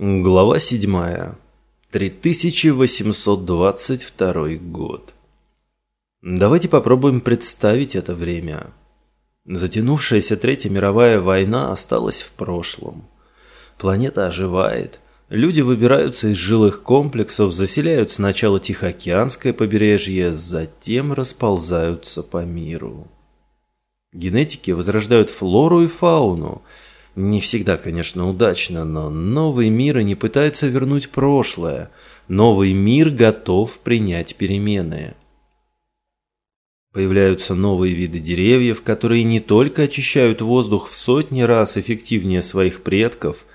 Глава 7. 3822 год. Давайте попробуем представить это время. Затянувшаяся Третья мировая война осталась в прошлом. Планета оживает. Люди выбираются из жилых комплексов, заселяют сначала Тихоокеанское побережье, затем расползаются по миру. Генетики возрождают флору и фауну – не всегда, конечно, удачно, но новый мир и не пытается вернуть прошлое. Новый мир готов принять перемены. Появляются новые виды деревьев, которые не только очищают воздух в сотни раз эффективнее своих предков,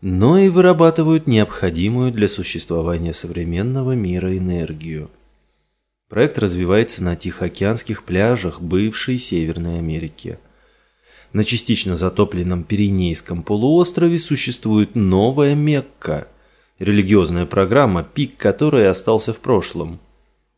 но и вырабатывают необходимую для существования современного мира энергию. Проект развивается на Тихоокеанских пляжах бывшей Северной Америки – на частично затопленном Пиренейском полуострове существует новая Мекка, религиозная программа, пик которой остался в прошлом.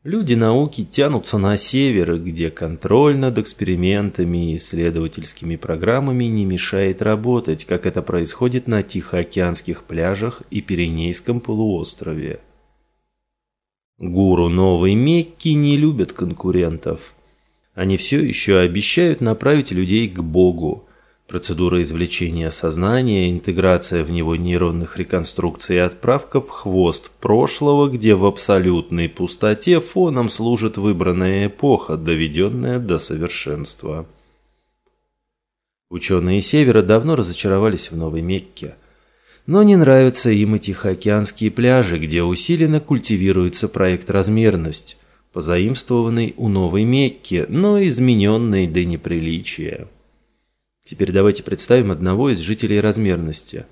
Люди науки тянутся на север, где контроль над экспериментами и исследовательскими программами не мешает работать, как это происходит на Тихоокеанских пляжах и Пиренейском полуострове. Гуру Новой Мекки не любят конкурентов – они все еще обещают направить людей к Богу. Процедура извлечения сознания, интеграция в него нейронных реконструкций и отправка в хвост прошлого, где в абсолютной пустоте фоном служит выбранная эпоха, доведенная до совершенства. Ученые Севера давно разочаровались в Новой Мекке. Но не нравятся им и Тихоокеанские пляжи, где усиленно культивируется проект «Размерность», позаимствованный у Новой Мекки, но измененный до неприличия. Теперь давайте представим одного из жителей размерности.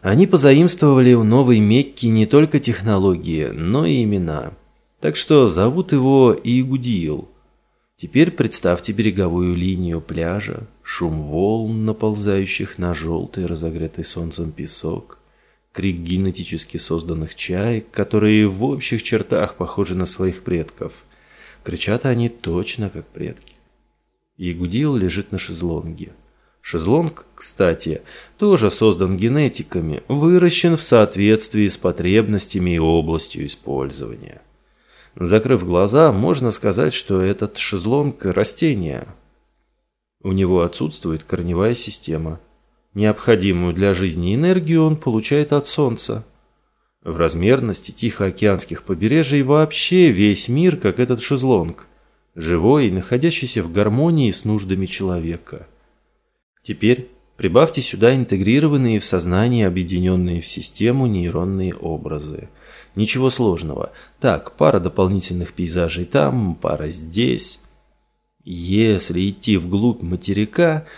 Они позаимствовали у Новой Мекки не только технологии, но и имена. Так что зовут его Игудиил. Теперь представьте береговую линию пляжа, шум волн, наползающих на желтый разогретый солнцем песок – крик генетически созданных чаек, которые в общих чертах похожи на своих предков. Кричат они точно как предки. Ягудил лежит на шезлонге. Шезлонг, кстати, тоже создан генетиками, выращен в соответствии с потребностями и областью использования. Закрыв глаза, можно сказать, что этот шезлонг – растение. У него отсутствует корневая система – Необходимую для жизни энергию он получает от Солнца. В размерности Тихоокеанских побережий вообще весь мир, как этот шезлонг, живой и находящийся в гармонии с нуждами человека. Теперь прибавьте сюда интегрированные в сознание, объединенные в систему нейронные образы. Ничего сложного. Так, пара дополнительных пейзажей там, пара здесь. Если идти вглубь материка –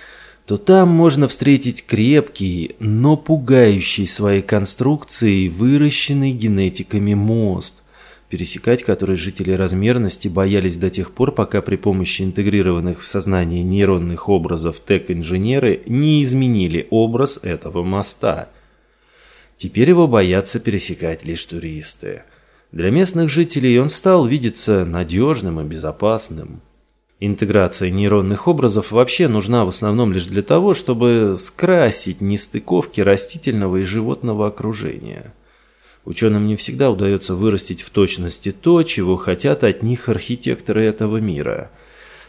то там можно встретить крепкий, но пугающий своей конструкцией выращенный генетиками мост, пересекать который жители размерности боялись до тех пор, пока при помощи интегрированных в сознание нейронных образов тег-инженеры не изменили образ этого моста. Теперь его боятся пересекать лишь туристы. Для местных жителей он стал видеться надежным и безопасным. Интеграция нейронных образов вообще нужна в основном лишь для того, чтобы скрасить нестыковки растительного и животного окружения. Ученым не всегда удается вырастить в точности то, чего хотят от них архитекторы этого мира.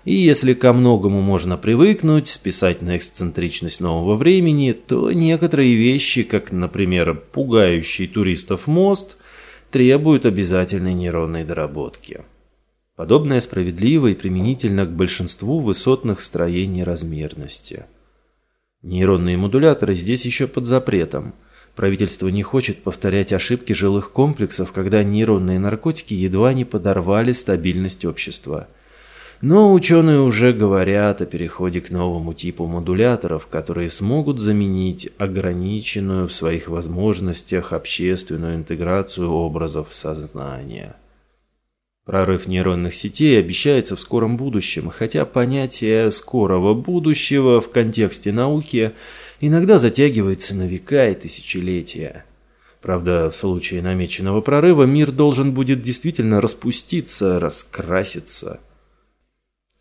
И если ко многому можно привыкнуть, списать на эксцентричность нового времени, то некоторые вещи, как, например, пугающий туристов мост, требуют обязательной нейронной доработки. Подобное справедливо и применительно к большинству высотных строений размерности. Нейронные модуляторы здесь еще под запретом. Правительство не хочет повторять ошибки жилых комплексов, когда нейронные наркотики едва не подорвали стабильность общества. Но ученые уже говорят о переходе к новому типу модуляторов, которые смогут заменить ограниченную в своих возможностях общественную интеграцию образов сознания. Прорыв нейронных сетей обещается в скором будущем, хотя понятие «скорого будущего» в контексте науки иногда затягивается на века и тысячелетия. Правда, в случае намеченного прорыва мир должен будет действительно распуститься, раскраситься.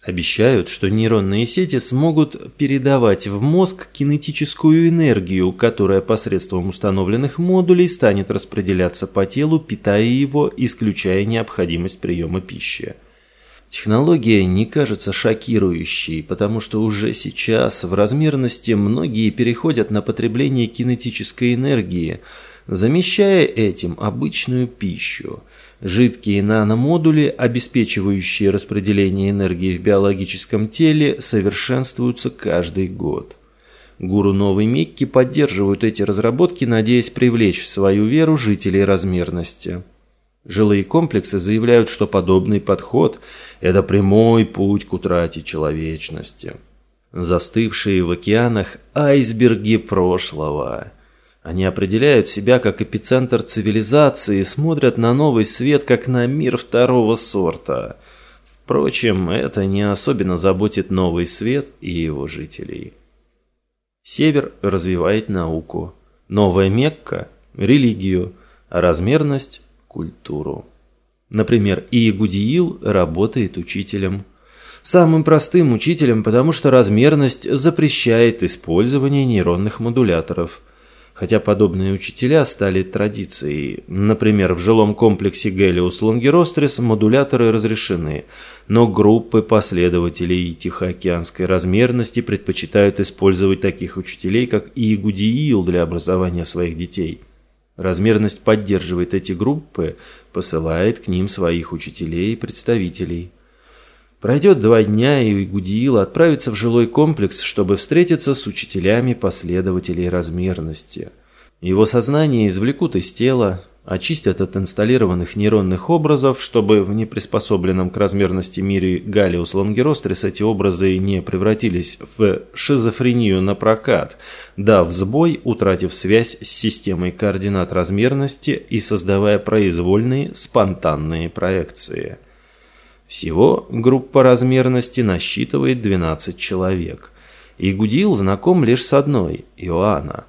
Обещают, что нейронные сети смогут передавать в мозг кинетическую энергию, которая посредством установленных модулей станет распределяться по телу, питая его, исключая необходимость приема пищи. Технология не кажется шокирующей, потому что уже сейчас в размерности многие переходят на потребление кинетической энергии, замещая этим обычную пищу. Жидкие наномодули, обеспечивающие распределение энергии в биологическом теле, совершенствуются каждый год. Гуру Новой Мекки поддерживают эти разработки, надеясь привлечь в свою веру жителей размерности. Жилые комплексы заявляют, что подобный подход – это прямой путь к утрате человечности. Застывшие в океанах айсберги прошлого – они определяют себя как эпицентр цивилизации и смотрят на новый свет как на мир второго сорта. Впрочем, это не особенно заботит новый свет и его жителей. Север развивает науку, новая Мекка – религию, размерность – культуру. Например, Иегудиил работает учителем. Самым простым учителем, потому что размерность запрещает использование нейронных модуляторов – хотя подобные учителя стали традицией. Например, в жилом комплексе Гелиус Лонгерострис модуляторы разрешены, но группы последователей Тихоокеанской размерности предпочитают использовать таких учителей, как Иегудиил для образования своих детей. Размерность поддерживает эти группы, посылает к ним своих учителей и представителей. Пройдет два дня, и Гудиил отправится в жилой комплекс, чтобы встретиться с учителями последователей размерности. Его сознание извлекут из тела, очистят от инсталлированных нейронных образов, чтобы в неприспособленном к размерности мире Галиус Лангерострис эти образы не превратились в шизофрению на прокат, дав сбой, утратив связь с системой координат размерности и создавая произвольные спонтанные проекции. Всего группа размерности насчитывает 12 человек. И Гудил знаком лишь с одной – Иоанна.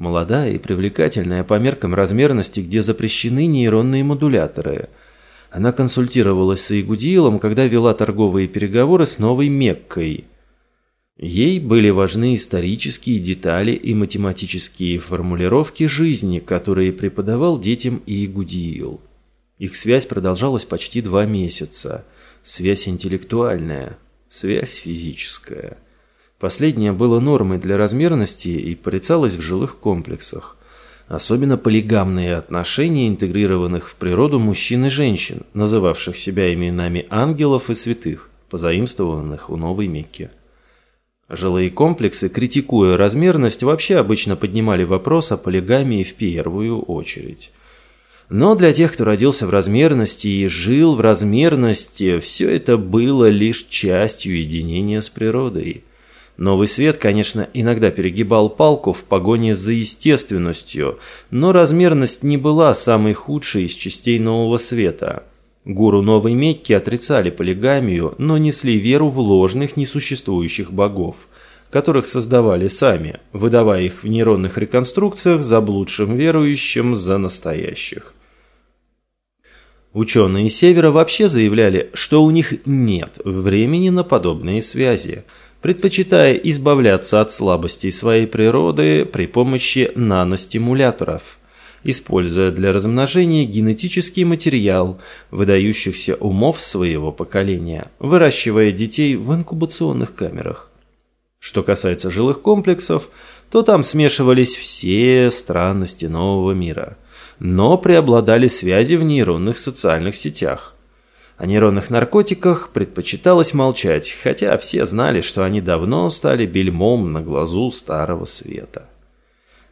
Молодая и привлекательная по меркам размерности, где запрещены нейронные модуляторы. Она консультировалась с Игудиилом, когда вела торговые переговоры с Новой Меккой. Ей были важны исторические детали и математические формулировки жизни, которые преподавал детям Игудиил. Их связь продолжалась почти два месяца – связь интеллектуальная, связь физическая. Последнее было нормой для размерности и порицалось в жилых комплексах. Особенно полигамные отношения, интегрированных в природу мужчин и женщин, называвших себя именами ангелов и святых, позаимствованных у Новой Мекки. Жилые комплексы, критикуя размерность, вообще обычно поднимали вопрос о полигамии в первую очередь. Но для тех, кто родился в размерности и жил в размерности, все это было лишь частью единения с природой. Новый свет, конечно, иногда перегибал палку в погоне за естественностью, но размерность не была самой худшей из частей нового света. Гуру Новой Мекки отрицали полигамию, но несли веру в ложных несуществующих богов, которых создавали сами, выдавая их в нейронных реконструкциях заблудшим верующим за настоящих. Ученые Севера вообще заявляли, что у них нет времени на подобные связи, предпочитая избавляться от слабостей своей природы при помощи наностимуляторов, используя для размножения генетический материал выдающихся умов своего поколения, выращивая детей в инкубационных камерах. Что касается жилых комплексов, то там смешивались все странности нового мира – но преобладали связи в нейронных социальных сетях. О нейронных наркотиках предпочиталось молчать, хотя все знали, что они давно стали бельмом на глазу старого света.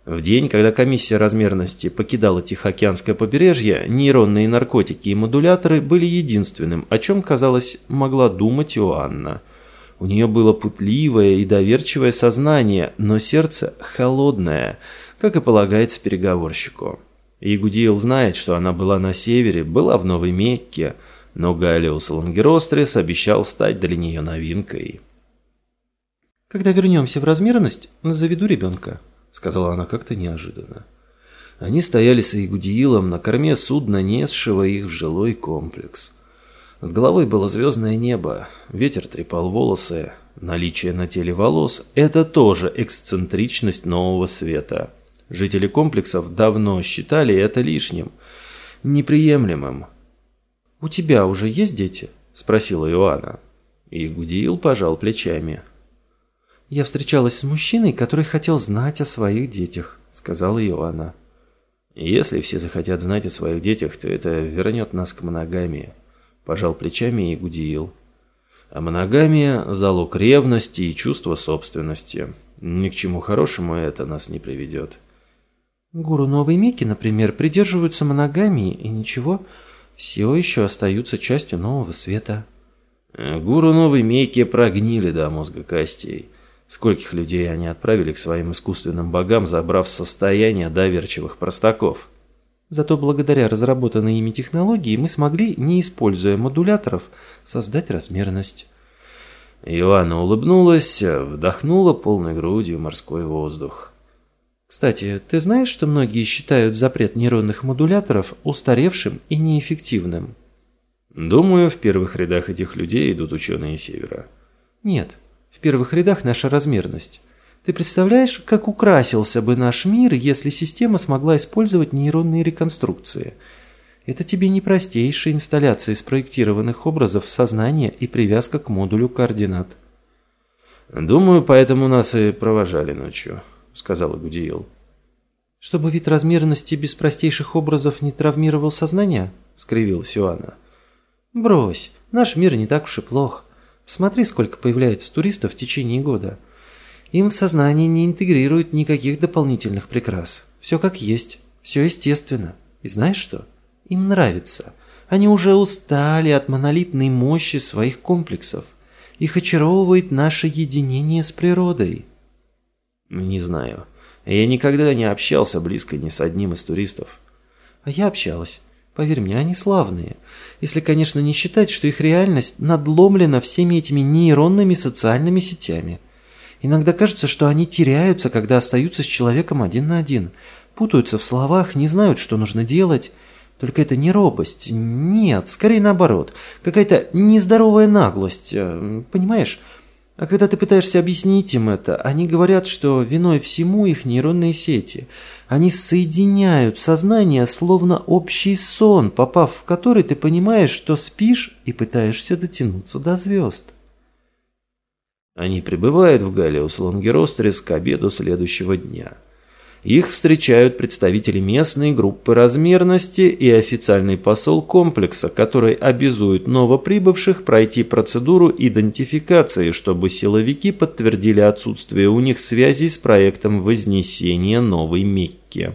В день, когда комиссия размерности покидала Тихоокеанское побережье, нейронные наркотики и модуляторы были единственным, о чем, казалось, могла думать Иоанна. У нее было путливое и доверчивое сознание, но сердце холодное, как и полагается переговорщику. Игудиил знает, что она была на севере, была в Новой Мекке, но Галиус Лангерострис обещал стать для нее новинкой. «Когда вернемся в размерность, заведу ребенка», — сказала она как-то неожиданно. Они стояли с Игудиилом на корме судна, несшего их в жилой комплекс. Над головой было звездное небо, ветер трепал волосы. Наличие на теле волос – это тоже эксцентричность нового света. Жители комплексов давно считали это лишним, неприемлемым. «У тебя уже есть дети?» – спросила Иоанна. И Гудиил пожал плечами. «Я встречалась с мужчиной, который хотел знать о своих детях», – сказала Иоанна. «Если все захотят знать о своих детях, то это вернет нас к моногамии», – пожал плечами и Гудиил. «А моногамия – залог ревности и чувства собственности. Ни к чему хорошему это нас не приведет». Гуру Новой Мекки, например, придерживаются моногамии и ничего, все еще остаются частью нового света. Гуру Новой Мекки прогнили до мозга костей. Скольких людей они отправили к своим искусственным богам, забрав состояние доверчивых простаков. Зато благодаря разработанной ими технологии мы смогли, не используя модуляторов, создать размерность. Иоанна улыбнулась, вдохнула полной грудью морской воздух. Кстати, ты знаешь, что многие считают запрет нейронных модуляторов устаревшим и неэффективным? Думаю, в первых рядах этих людей идут ученые Севера. Нет, в первых рядах наша размерность. Ты представляешь, как украсился бы наш мир, если система смогла использовать нейронные реконструкции? Это тебе не простейшая инсталляция спроектированных образов сознания и привязка к модулю координат. Думаю, поэтому нас и провожали ночью, сказала Гудиил. Чтобы вид размерности без простейших образов не травмировал сознание? скривилась Иоанна. Брось, наш мир не так уж и плох. Смотри, сколько появляется туристов в течение года. Им в сознание не интегрируют никаких дополнительных прикрас. Все как есть, все естественно. И знаешь что? Им нравится. Они уже устали от монолитной мощи своих комплексов. Их очаровывает наше единение с природой. Не знаю. Я никогда не общался близко ни с одним из туристов. А я общалась. Поверь мне, они славные. Если, конечно, не считать, что их реальность надломлена всеми этими нейронными социальными сетями. Иногда кажется, что они теряются, когда остаются с человеком один на один. Путаются в словах, не знают, что нужно делать. Только это не робость. Нет, скорее наоборот. Какая-то нездоровая наглость. Э, понимаешь? А когда ты пытаешься объяснить им это, они говорят, что виной всему их нейронные сети. Они соединяют сознание, словно общий сон, попав в который ты понимаешь, что спишь и пытаешься дотянуться до звезд. Они прибывают в Галиус Лонгерострис к обеду следующего дня – их встречают представители местной группы размерности и официальный посол комплекса, который обязует новоприбывших пройти процедуру идентификации, чтобы силовики подтвердили отсутствие у них связей с проектом вознесения Новой Мекки.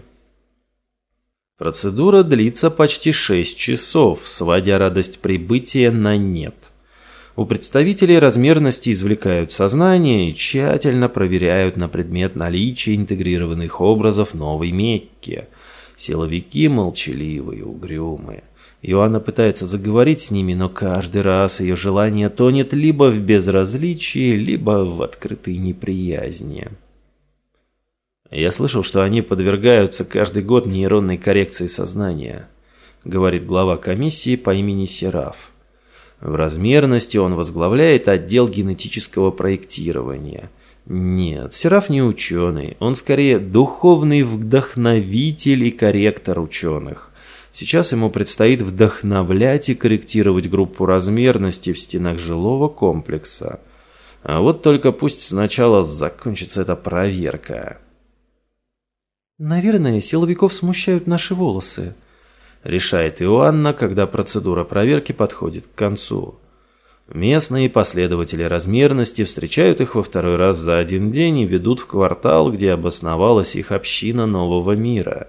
Процедура длится почти 6 часов, сводя радость прибытия на нет. У представителей размерности извлекают сознание и тщательно проверяют на предмет наличия интегрированных образов новой Мекки. Силовики молчаливые, угрюмые. Иоанна пытается заговорить с ними, но каждый раз ее желание тонет либо в безразличии, либо в открытой неприязни. «Я слышал, что они подвергаются каждый год нейронной коррекции сознания», говорит глава комиссии по имени Сераф. В размерности он возглавляет отдел генетического проектирования. Нет, Сераф не ученый, он скорее духовный вдохновитель и корректор ученых. Сейчас ему предстоит вдохновлять и корректировать группу размерности в стенах жилого комплекса. А вот только пусть сначала закончится эта проверка. Наверное, силовиков смущают наши волосы, решает Иоанна, когда процедура проверки подходит к концу. Местные последователи размерности встречают их во второй раз за один день и ведут в квартал, где обосновалась их община нового мира.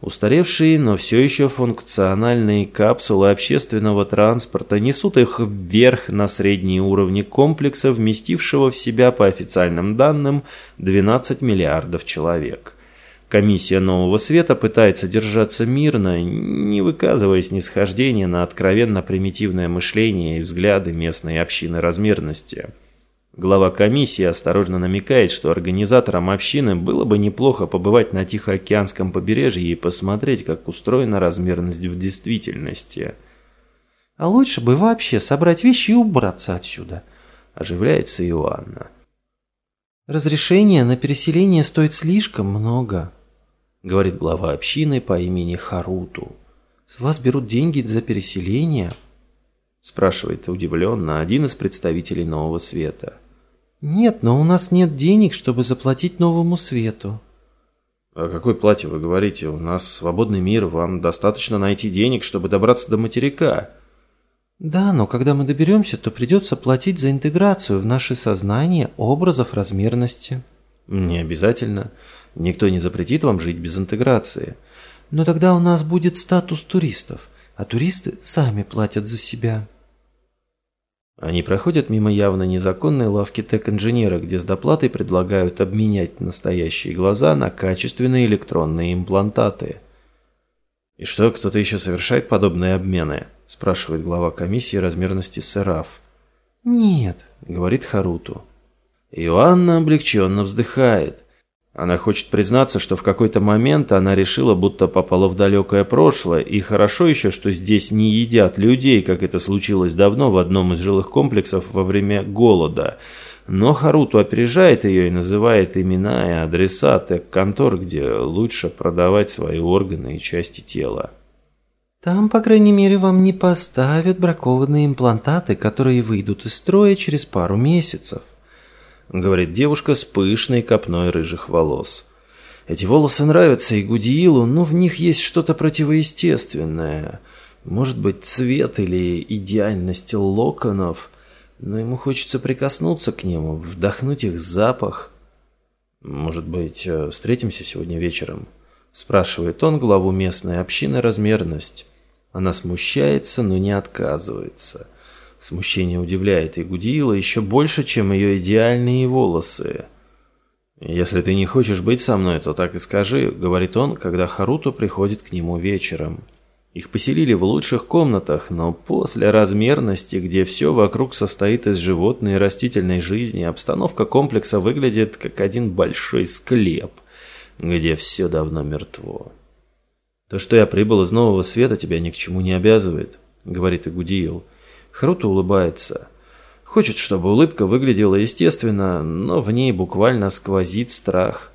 Устаревшие, но все еще функциональные капсулы общественного транспорта несут их вверх на средние уровни комплекса, вместившего в себя, по официальным данным, 12 миллиардов человек – Комиссия Нового Света пытается держаться мирно, не выказывая снисхождения на откровенно примитивное мышление и взгляды местной общины размерности. Глава комиссии осторожно намекает, что организаторам общины было бы неплохо побывать на Тихоокеанском побережье и посмотреть, как устроена размерность в действительности. А лучше бы вообще собрать вещи и убраться отсюда. Оживляется Иоанна. Разрешение на переселение стоит слишком много, говорит глава общины по имени Харуту. С вас берут деньги за переселение? Спрашивает удивленно один из представителей Нового Света. Нет, но у нас нет денег, чтобы заплатить Новому Свету. О какой плате вы говорите? У нас свободный мир, вам достаточно найти денег, чтобы добраться до материка. Да, но когда мы доберемся, то придется платить за интеграцию в наше сознание образов размерности. Не обязательно. Никто не запретит вам жить без интеграции. Но тогда у нас будет статус туристов, а туристы сами платят за себя. Они проходят мимо явно незаконной лавки тек-инженера, где с доплатой предлагают обменять настоящие глаза на качественные электронные имплантаты. «И что, кто-то еще совершает подобные обмены?» – спрашивает глава комиссии размерности Сераф. «Нет», – говорит Харуту. Иоанна облегченно вздыхает. Она хочет признаться, что в какой-то момент она решила, будто попала в далекое прошлое, и хорошо еще, что здесь не едят людей, как это случилось давно в одном из жилых комплексов во время голода. Но Харуту опережает ее и называет имена и адреса тех-контор, где лучше продавать свои органы и части тела. Там, по крайней мере, вам не поставят бракованные имплантаты, которые выйдут из строя через пару месяцев. — говорит девушка с пышной копной рыжих волос. Эти волосы нравятся и Гудиилу, но в них есть что-то противоестественное. Может быть, цвет или идеальность локонов, но ему хочется прикоснуться к нему, вдохнуть их запах. «Может быть, э, встретимся сегодня вечером?» – спрашивает он главу местной общины размерность. Она смущается, но не отказывается. Смущение удивляет и Гудиила еще больше, чем ее идеальные волосы. «Если ты не хочешь быть со мной, то так и скажи», — говорит он, когда Харуто приходит к нему вечером. Их поселили в лучших комнатах, но после размерности, где все вокруг состоит из животной и растительной жизни, обстановка комплекса выглядит как один большой склеп, где все давно мертво. «То, что я прибыл из нового света, тебя ни к чему не обязывает», — говорит Игудиил. Харуто улыбается. Хочет, чтобы улыбка выглядела естественно, но в ней буквально сквозит страх.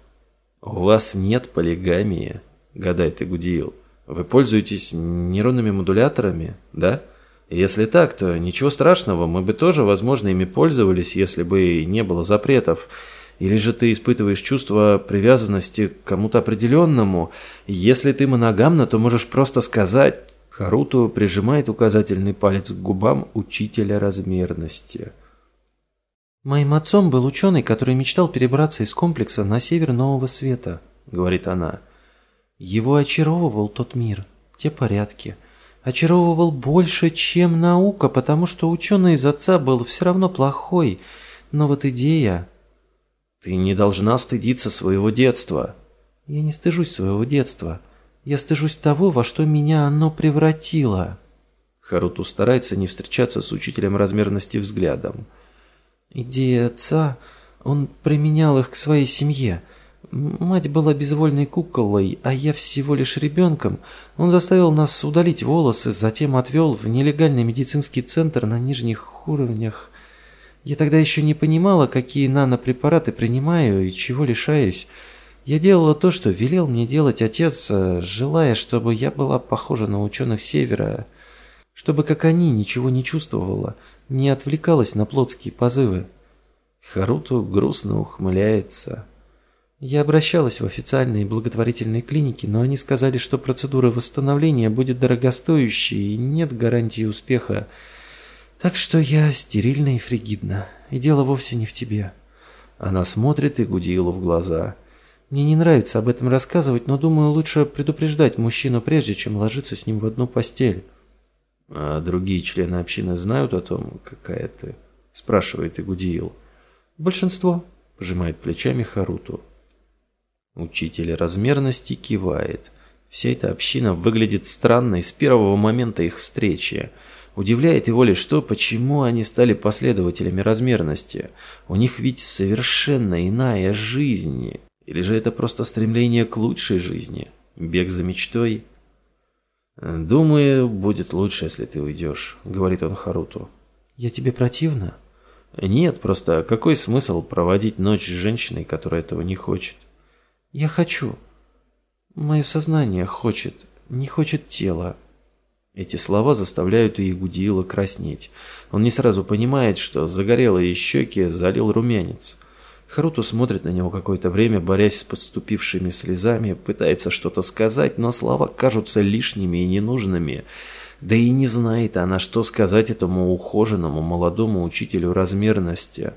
«У вас нет полигамии», — гадает Игудиил. «Вы пользуетесь нейронными модуляторами, да?» Если так, то ничего страшного, мы бы тоже, возможно, ими пользовались, если бы не было запретов. Или же ты испытываешь чувство привязанности к кому-то определенному. Если ты моногамна, то можешь просто сказать Харуто прижимает указательный палец к губам учителя размерности. «Моим отцом был ученый, который мечтал перебраться из комплекса на север Нового Света», — говорит она. «Его очаровывал тот мир, те порядки. Очаровывал больше, чем наука, потому что ученый из отца был все равно плохой. Но вот идея...» «Ты не должна стыдиться своего детства». «Я не стыжусь своего детства». Я стыжусь того, во что меня оно превратило. Харуту старается не встречаться с учителем размерности взглядом. Идея отца, он применял их к своей семье. Мать была безвольной куколой, а я всего лишь ребенком. Он заставил нас удалить волосы, затем отвел в нелегальный медицинский центр на нижних уровнях. Я тогда еще не понимала, какие нанопрепараты принимаю и чего лишаюсь. Я делала то, что велел мне делать отец, э, желая, чтобы я была похожа на ученых Севера, чтобы, как они, ничего не чувствовала, не отвлекалась на плотские позывы. Харуту грустно ухмыляется. Я обращалась в официальные благотворительные клиники, но они сказали, что процедура восстановления будет дорогостоящей и нет гарантии успеха. Так что я стерильна и фригидна, и дело вовсе не в тебе. Она смотрит и гудила в глаза – мне не нравится об этом рассказывать, но думаю, лучше предупреждать мужчину прежде, чем ложиться с ним в одну постель. А другие члены общины знают о том, какая ты? Спрашивает Игудиил. Большинство, пожимает плечами Харуту. Учитель размерности кивает. Вся эта община выглядит странной с первого момента их встречи. Удивляет его лишь то, почему они стали последователями размерности. У них ведь совершенно иная жизнь. Или же это просто стремление к лучшей жизни, бег за мечтой? «Думаю, будет лучше, если ты уйдешь», — говорит он Харуту. «Я тебе противна?» «Нет, просто какой смысл проводить ночь с женщиной, которая этого не хочет?» «Я хочу. Мое сознание хочет, не хочет тело». Эти слова заставляют Иегудиила краснеть. Он не сразу понимает, что загорелые щеки залил румянец. Харуту смотрит на него какое-то время, борясь с подступившими слезами, пытается что-то сказать, но слова кажутся лишними и ненужными. Да и не знает она, что сказать этому ухоженному молодому учителю размерности.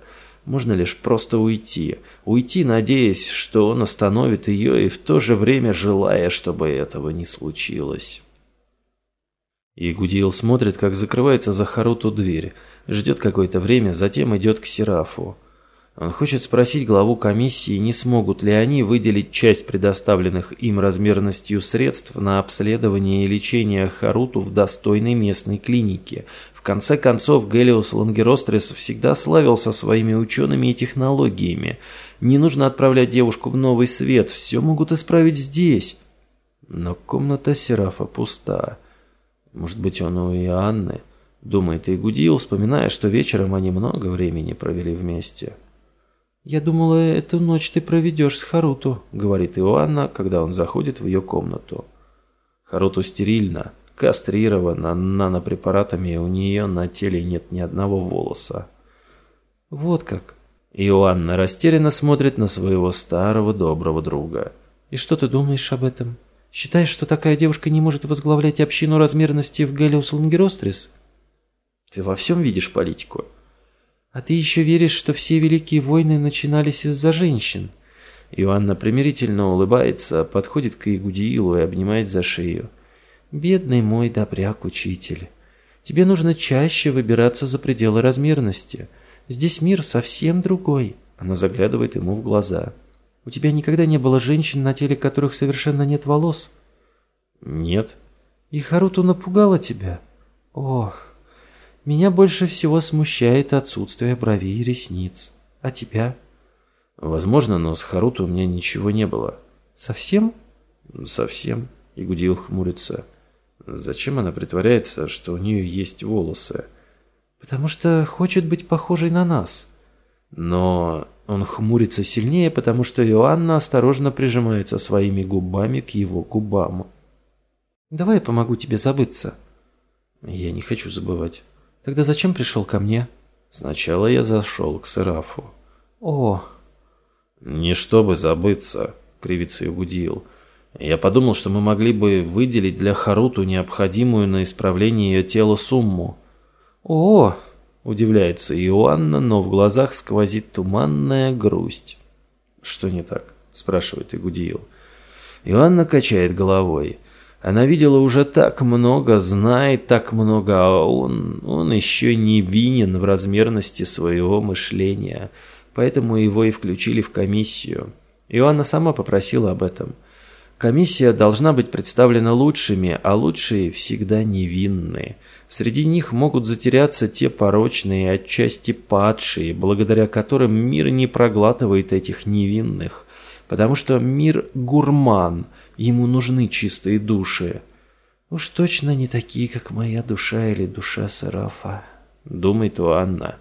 Можно лишь просто уйти. Уйти, надеясь, что он остановит ее, и в то же время желая, чтобы этого не случилось. И Гудиил смотрит, как закрывается за Харуту дверь, ждет какое-то время, затем идет к Серафу. Он хочет спросить главу комиссии, не смогут ли они выделить часть предоставленных им размерностью средств на обследование и лечение Харуту в достойной местной клинике. В конце концов, Гелиус Лангерострес всегда славился своими учеными и технологиями. Не нужно отправлять девушку в новый свет, все могут исправить здесь. Но комната Серафа пуста. Может быть, он у Иоанны? Думает Игудил, вспоминая, что вечером они много времени провели вместе. «Я думала, эту ночь ты проведешь с Харуту», — говорит Иоанна, когда он заходит в ее комнату. Харуту стерильна, кастрирована нанопрепаратами, у нее на теле нет ни одного волоса. «Вот как». Иоанна растерянно смотрит на своего старого доброго друга. «И что ты думаешь об этом? Считаешь, что такая девушка не может возглавлять общину размерности в Гелиус Лангерострис?» «Ты во всем видишь политику?» А ты еще веришь, что все великие войны начинались из-за женщин?» Иоанна примирительно улыбается, подходит к Игудиилу и обнимает за шею. «Бедный мой добряк-учитель, тебе нужно чаще выбираться за пределы размерности. Здесь мир совсем другой». Она заглядывает ему в глаза. «У тебя никогда не было женщин, на теле которых совершенно нет волос?» «Нет». «И Харуту напугала тебя?» «Ох, меня больше всего смущает отсутствие бровей и ресниц. А тебя? Возможно, но с Харуту у меня ничего не было. Совсем? Совсем. Игудил хмурится. Зачем она притворяется, что у нее есть волосы? Потому что хочет быть похожей на нас. Но он хмурится сильнее, потому что Иоанна осторожно прижимается своими губами к его губам. «Давай я помогу тебе забыться». «Я не хочу забывать». Тогда зачем пришел ко мне? Сначала я зашел к Серафу. О! Не чтобы забыться, кривится Югудил. Я подумал, что мы могли бы выделить для Харуту необходимую на исправление ее тела сумму. О! Удивляется Иоанна, но в глазах сквозит туманная грусть. Что не так? Спрашивает Игудиил. Иоанна качает головой. Она видела уже так много, знает так много, а он, он еще не винен в размерности своего мышления. Поэтому его и включили в комиссию. Иоанна сама попросила об этом. Комиссия должна быть представлена лучшими, а лучшие всегда невинны. Среди них могут затеряться те порочные, отчасти падшие, благодаря которым мир не проглатывает этих невинных. Потому что мир гурман – Ему нужны чистые души. Уж точно не такие, как моя душа или душа Сарафа, думает Уанна.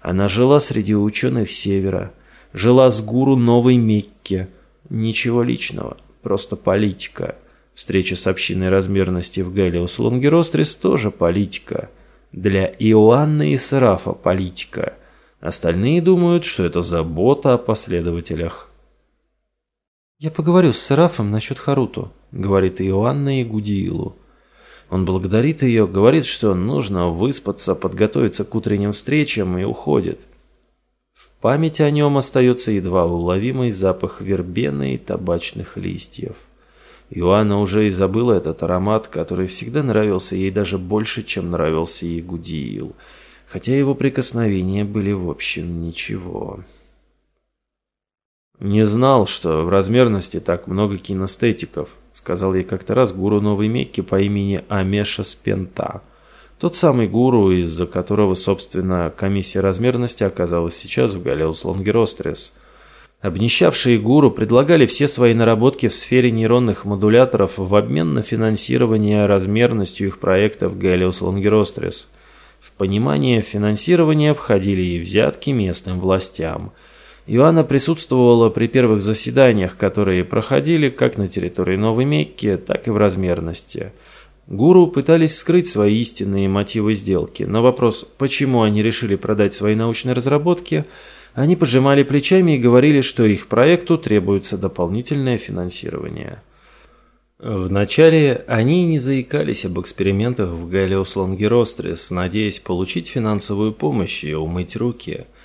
Она жила среди ученых Севера, жила с гуру Новой Мекки. Ничего личного, просто политика. Встреча с общиной размерности в Галиус Лонгерострис тоже политика. Для Иоанны и Сарафа политика. Остальные думают, что это забота о последователях. «Я поговорю с Серафом насчет Харуту», — говорит Иоанна и Гудиилу. Он благодарит ее, говорит, что нужно выспаться, подготовиться к утренним встречам и уходит. В памяти о нем остается едва уловимый запах вербены и табачных листьев. Иоанна уже и забыла этот аромат, который всегда нравился ей даже больше, чем нравился ей Гудиил, хотя его прикосновения были в общем ничего. «Не знал, что в размерности так много кинестетиков», сказал ей как-то раз гуру Новой Мекки по имени Амеша Спента. Тот самый гуру, из-за которого, собственно, комиссия размерности оказалась сейчас в Галеус Лонгерострес. Обнищавшие гуру предлагали все свои наработки в сфере нейронных модуляторов в обмен на финансирование размерностью их проектов Gallius Longirostress. В понимание финансирования входили и взятки местным властям. Иоанна присутствовала при первых заседаниях, которые проходили как на территории Новой Мекки, так и в размерности. Гуру пытались скрыть свои истинные мотивы сделки. На вопрос, почему они решили продать свои научные разработки – они пожимали плечами и говорили, что их проекту требуется дополнительное финансирование. Вначале они не заикались об экспериментах в Галиус Лонгерострис, надеясь получить финансовую помощь и умыть руки –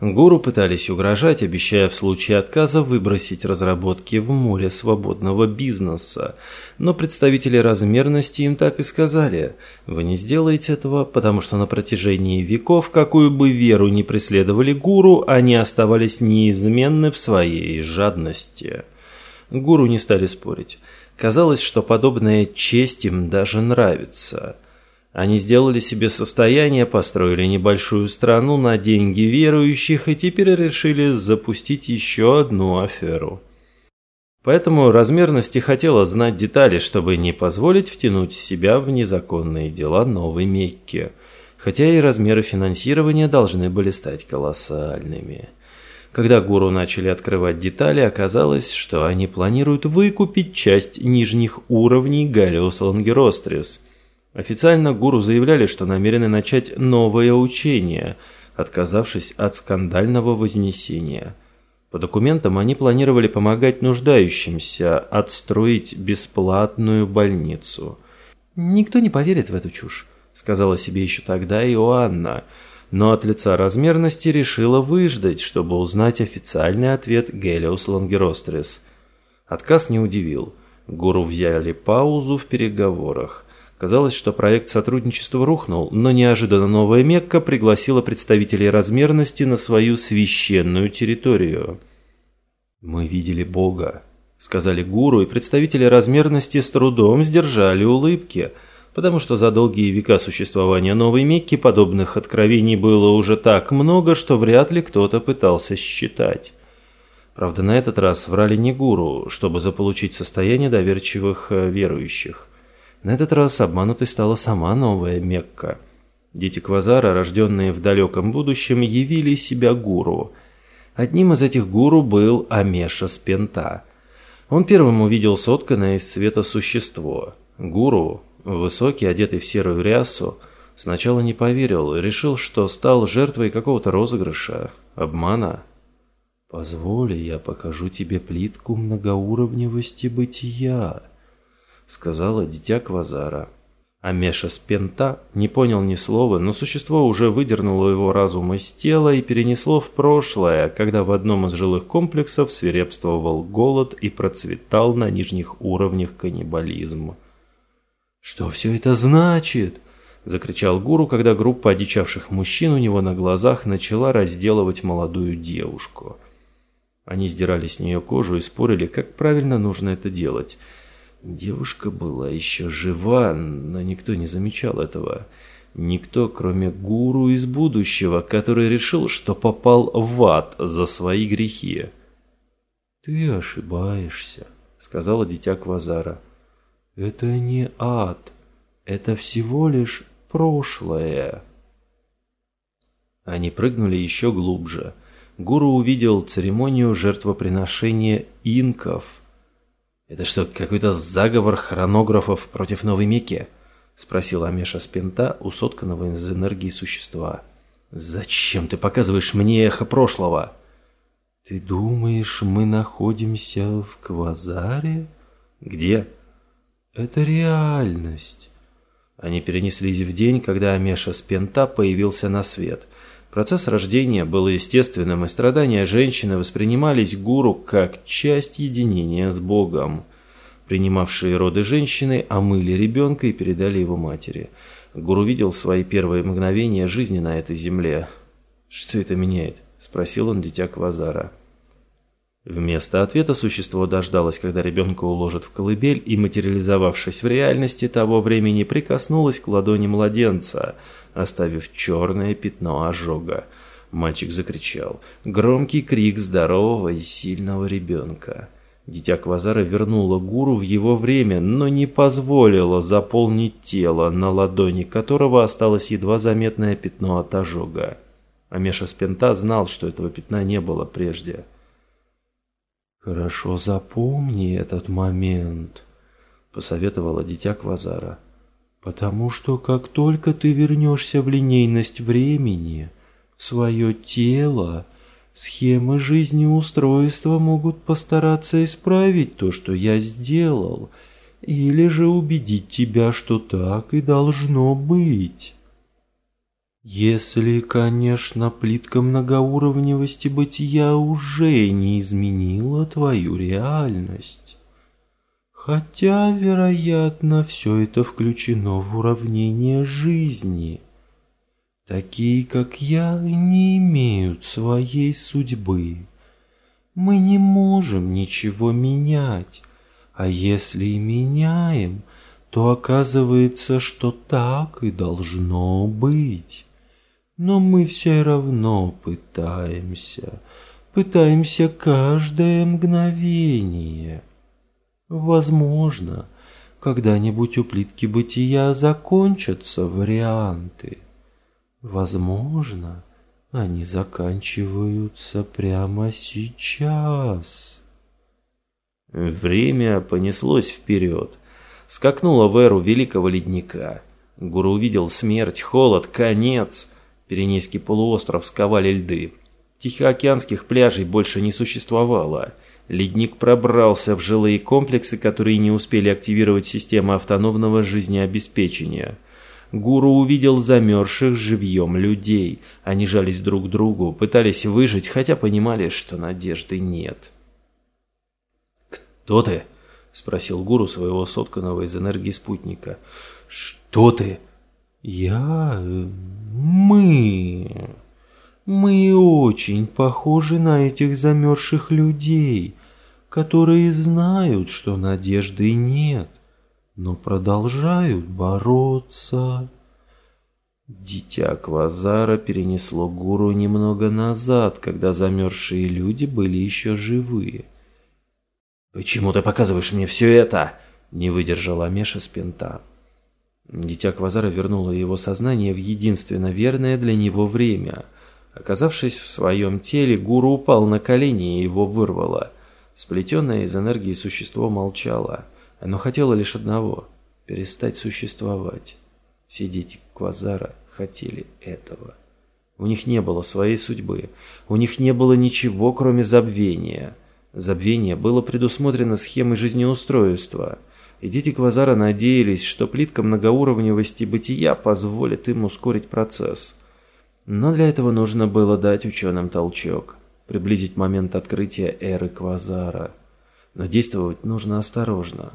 Гуру пытались угрожать, обещая в случае отказа выбросить разработки в море свободного бизнеса. Но представители размерности им так и сказали. Вы не сделаете этого, потому что на протяжении веков, какую бы веру ни преследовали гуру, они оставались неизменны в своей жадности. Гуру не стали спорить. Казалось, что подобная честь им даже нравится – они сделали себе состояние, построили небольшую страну на деньги верующих и теперь решили запустить еще одну аферу. Поэтому размерности хотела знать детали, чтобы не позволить втянуть себя в незаконные дела Новой Мекки, хотя и размеры финансирования должны были стать колоссальными. Когда гуру начали открывать детали, оказалось, что они планируют выкупить часть нижних уровней Галиус Лангерострис – Официально гуру заявляли, что намерены начать новое учение, отказавшись от скандального вознесения. По документам они планировали помогать нуждающимся отстроить бесплатную больницу. «Никто не поверит в эту чушь», — сказала себе еще тогда Иоанна, но от лица размерности решила выждать, чтобы узнать официальный ответ Гелиус Лангерострис. Отказ не удивил. Гуру взяли паузу в переговорах. Казалось, что проект сотрудничества рухнул, но неожиданно новая Мекка пригласила представителей размерности на свою священную территорию. «Мы видели Бога», — сказали гуру, и представители размерности с трудом сдержали улыбки, потому что за долгие века существования новой Мекки подобных откровений было уже так много, что вряд ли кто-то пытался считать. Правда, на этот раз врали не гуру, чтобы заполучить состояние доверчивых э, верующих. На этот раз обманутой стала сама новая Мекка. Дети Квазара, рожденные в далеком будущем, явили себя гуру. Одним из этих гуру был Амеша Спента. Он первым увидел сотканное из света существо. Гуру, высокий, одетый в серую рясу, сначала не поверил и решил, что стал жертвой какого-то розыгрыша, обмана. «Позволь, я покажу тебе плитку многоуровневости бытия», сказала дитя Квазара. Амеша Спента не понял ни слова, но существо уже выдернуло его разум из тела и перенесло в прошлое, когда в одном из жилых комплексов свирепствовал голод и процветал на нижних уровнях каннибализм. «Что все это значит?» – закричал гуру, когда группа одичавших мужчин у него на глазах начала разделывать молодую девушку. Они сдирали с нее кожу и спорили, как правильно нужно это делать – Девушка была еще жива, но никто не замечал этого. Никто, кроме гуру из будущего, который решил, что попал в ад за свои грехи. «Ты ошибаешься», — сказала дитя Квазара. «Это не ад, это всего лишь прошлое». Они прыгнули еще глубже. Гуру увидел церемонию жертвоприношения инков — «Это что, какой-то заговор хронографов против Новой Мекки?» – спросил Амеша Спента у сотканного из энергии существа. «Зачем ты показываешь мне эхо прошлого?» «Ты думаешь, мы находимся в Квазаре?» «Где?» «Это реальность». Они перенеслись в день, когда Амеша Спента появился на свет – Процесс рождения был естественным, и страдания женщины воспринимались гуру как часть единения с Богом. Принимавшие роды женщины омыли ребенка и передали его матери. Гуру видел свои первые мгновения жизни на этой земле. «Что это меняет?» – спросил он дитя Квазара. Вместо ответа существо дождалось, когда ребенка уложат в колыбель, и, материализовавшись в реальности того времени, прикоснулось к ладони младенца – оставив черное пятно ожога. Мальчик закричал. Громкий крик здорового и сильного ребенка. Дитя Квазара вернуло гуру в его время, но не позволило заполнить тело, на ладони которого осталось едва заметное пятно от ожога. Амеша Спента знал, что этого пятна не было прежде. «Хорошо запомни этот момент», — посоветовала дитя Квазара. «Потому что как только ты вернешься в линейность времени, в свое тело, схемы жизнеустройства могут постараться исправить то, что я сделал, или же убедить тебя, что так и должно быть». Если, конечно, плитка многоуровневости бытия уже не изменила твою реальность. Хотя, вероятно, все это включено в уравнение жизни. Такие, как я, не имеют своей судьбы. Мы не можем ничего менять, а если и меняем, то оказывается, что так и должно быть. Но мы все равно пытаемся, пытаемся каждое мгновение. Возможно, когда-нибудь у плитки бытия закончатся варианты. Возможно, они заканчиваются прямо сейчас. Время понеслось вперед. Скакнуло в эру великого ледника. Гуру увидел смерть, холод, конец — Пиренейский полуостров сковали льды. Тихоокеанских пляжей больше не существовало. Ледник пробрался в жилые комплексы, которые не успели активировать систему автономного жизнеобеспечения. Гуру увидел замерзших живьем людей. Они жались друг к другу, пытались выжить, хотя понимали, что надежды нет. «Кто ты?» – спросил Гуру своего сотканного из энергии спутника. «Что ты?» «Я... мы... мы очень похожи на этих замерзших людей, которые знают, что надежды нет, но продолжают бороться». Дитя Квазара перенесло гуру немного назад, когда замерзшие люди были еще живые. «Почему ты показываешь мне все это?» – не выдержала Меша Спента. Дитя Квазара вернуло его сознание в единственно верное для него время. Оказавшись в своем теле, гуру упал на колени и его вырвало. Сплетенное из энергии существо молчало. Оно хотело лишь одного – перестать существовать. Все дети Квазара хотели этого. У них не было своей судьбы. У них не было ничего, кроме забвения. Забвение было предусмотрено схемой жизнеустройства – и дети Квазара надеялись, что плитка многоуровневости бытия позволит им ускорить процесс. Но для этого нужно было дать ученым толчок, приблизить момент открытия эры Квазара. Но действовать нужно осторожно.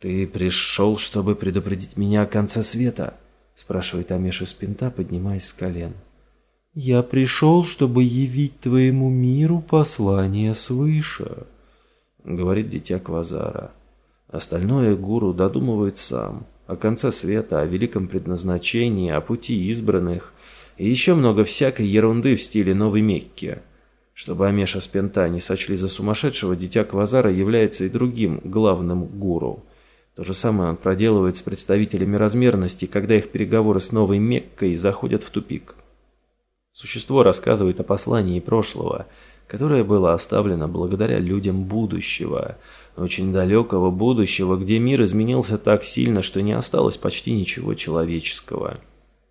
«Ты пришел, чтобы предупредить меня о конце света?» – спрашивает Амеша Спинта, поднимаясь с колен. «Я пришел, чтобы явить твоему миру послание свыше», – говорит дитя Квазара. Остальное гуру додумывает сам. О конце света, о великом предназначении, о пути избранных и еще много всякой ерунды в стиле Новой Мекки. Чтобы Амеша Спента не сочли за сумасшедшего, дитя Квазара является и другим главным гуру. То же самое он проделывает с представителями размерности, когда их переговоры с Новой Меккой заходят в тупик. Существо рассказывает о послании прошлого, которое было оставлено благодаря людям будущего – очень далекого будущего, где мир изменился так сильно, что не осталось почти ничего человеческого.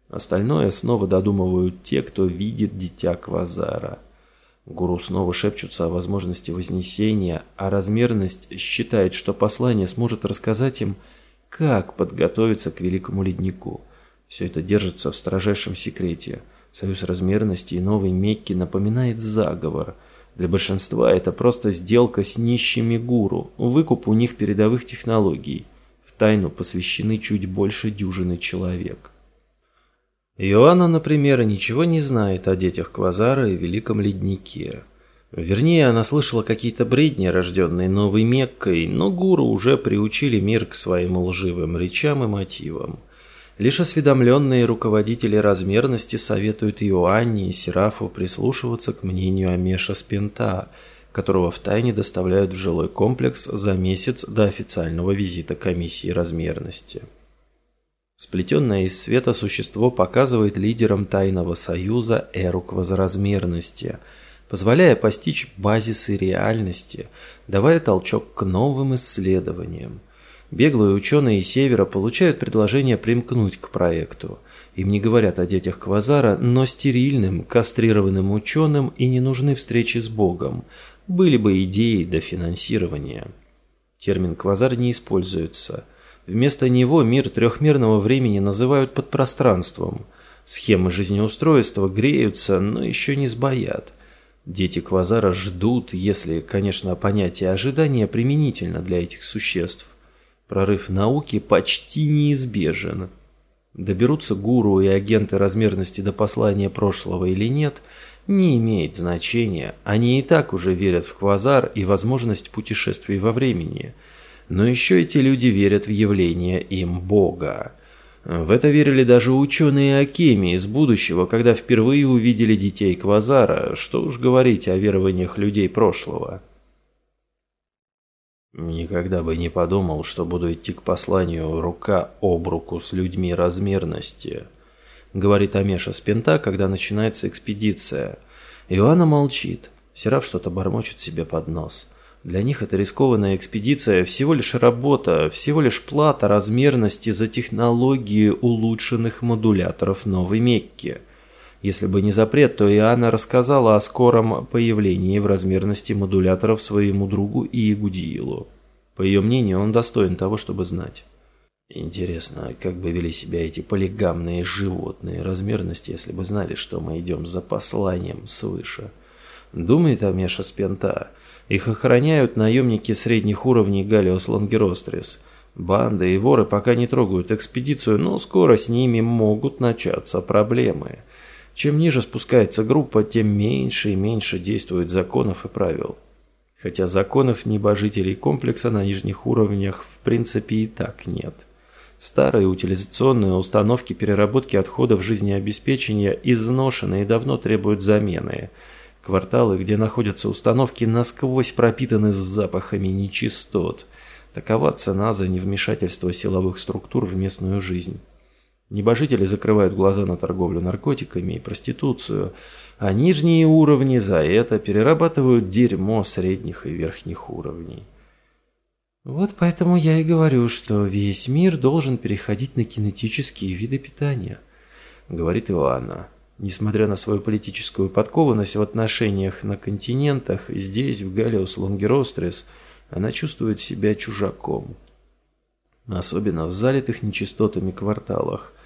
Остальное снова додумывают те, кто видит дитя Квазара. Гуру снова шепчутся о возможности вознесения, а размерность считает, что послание сможет рассказать им, как подготовиться к великому леднику. Все это держится в строжайшем секрете. Союз размерности и новой Мекки напоминает заговор – для большинства это просто сделка с нищими гуру, выкуп у них передовых технологий. В тайну посвящены чуть больше дюжины человек. Иоанна, например, ничего не знает о детях Квазара и Великом Леднике. Вернее, она слышала какие-то бредни, рожденные новой Меккой, но гуру уже приучили мир к своим лживым речам и мотивам. Лишь осведомленные руководители размерности советуют Иоанне и Серафу прислушиваться к мнению Амеша Спента, которого втайне доставляют в жилой комплекс за месяц до официального визита комиссии размерности. Сплетенное из света существо показывает лидерам тайного союза эру к возразмерности, позволяя постичь базисы реальности, давая толчок к новым исследованиям. Беглые ученые из Севера получают предложение примкнуть к проекту. Им не говорят о детях Квазара, но стерильным, кастрированным ученым и не нужны встречи с Богом. Были бы идеи до финансирования. Термин «квазар» не используется. Вместо него мир трехмерного времени называют подпространством. Схемы жизнеустройства греются, но еще не сбоят. Дети Квазара ждут, если, конечно, понятие ожидания применительно для этих существ. Прорыв науки почти неизбежен. Доберутся гуру и агенты размерности до послания прошлого или нет, не имеет значения. Они и так уже верят в квазар и возможность путешествий во времени. Но еще эти люди верят в явление им Бога. В это верили даже ученые Акеми из будущего, когда впервые увидели детей Квазара, что уж говорить о верованиях людей прошлого. Никогда бы не подумал, что буду идти к посланию рука об руку с людьми размерности, говорит Амеша Спента, когда начинается экспедиция. Иоанна молчит. Сераф что-то бормочет себе под нос. Для них это рискованная экспедиция всего лишь работа, всего лишь плата размерности за технологии улучшенных модуляторов Новой Мекки. Если бы не запрет, то Иоанна рассказала о скором появлении в размерности модуляторов своему другу Иегудиилу. По ее мнению, он достоин того, чтобы знать. Интересно, как бы вели себя эти полигамные животные размерности, если бы знали, что мы идем за посланием свыше. Думает Амеша Спента. Их охраняют наемники средних уровней Галиос Лангерострис. Банды и воры пока не трогают экспедицию, но скоро с ними могут начаться проблемы. Чем ниже спускается группа, тем меньше и меньше действует законов и правил. Хотя законов небожителей комплекса на нижних уровнях в принципе и так нет. Старые утилизационные установки переработки отходов жизнеобеспечения изношены и давно требуют замены. Кварталы, где находятся установки, насквозь пропитаны запахами нечистот. Такова цена за невмешательство силовых структур в местную жизнь. Небожители закрывают глаза на торговлю наркотиками и проституцию, а нижние уровни за это перерабатывают дерьмо средних и верхних уровней. Вот поэтому я и говорю, что весь мир должен переходить на кинетические виды питания, говорит Иоанна. Несмотря на свою политическую подкованность в отношениях на континентах, здесь, в Галиус Лонгерострес, она чувствует себя чужаком. Особенно в залитых нечистотами кварталах –